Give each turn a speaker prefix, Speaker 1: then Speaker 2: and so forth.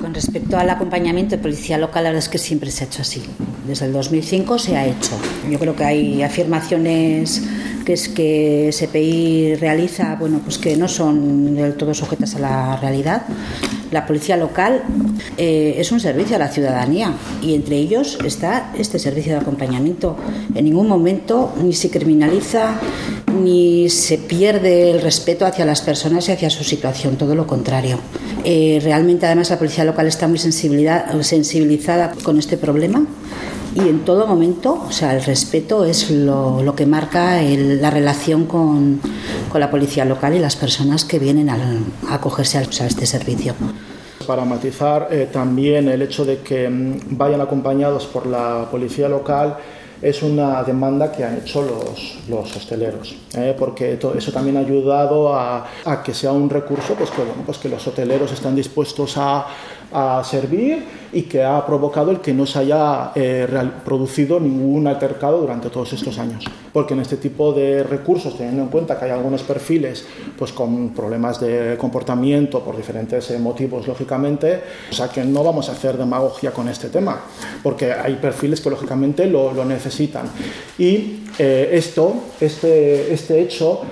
Speaker 1: Con respecto al acompañamiento de policía local, la verdad es que siempre se ha hecho así. Desde el 2005 se ha hecho. Yo creo que hay afirmaciones que es que SPI realiza, bueno, pues que no son del todo sujetas a la realidad. La policía local eh, es un servicio a la ciudadanía y entre ellos está este servicio de acompañamiento. En ningún momento ni se criminaliza ni se pierde el respeto hacia las personas y hacia su situación, todo lo contrario. Eh, realmente además la policía local está muy sensibilizada con este problema y en todo momento, o sea, el respeto es lo, lo que marca el, la relación con, con, la policía local y las personas que vienen a, a acogerse a, a este servicio
Speaker 2: para matizar eh, también el hecho de que mm, vayan acompañados por la policía local es una demanda que han hecho los, los hosteleros, ¿eh? porque todo eso también ha ayudado a, a, que sea un recurso pues que, bueno, pues que los hoteleros están dispuestos a, a servir y que ha provocado el que no se haya eh, producido ningún altercado durante todos estos años. Porque en este tipo de recursos, teniendo en cuenta que hay algunos perfiles pues, con problemas de comportamiento por diferentes eh, motivos, lógicamente, o sea que no vamos a hacer demagogia con este tema, porque hay perfiles que lógicamente lo, lo necesitan. Y eh, esto, este, este hecho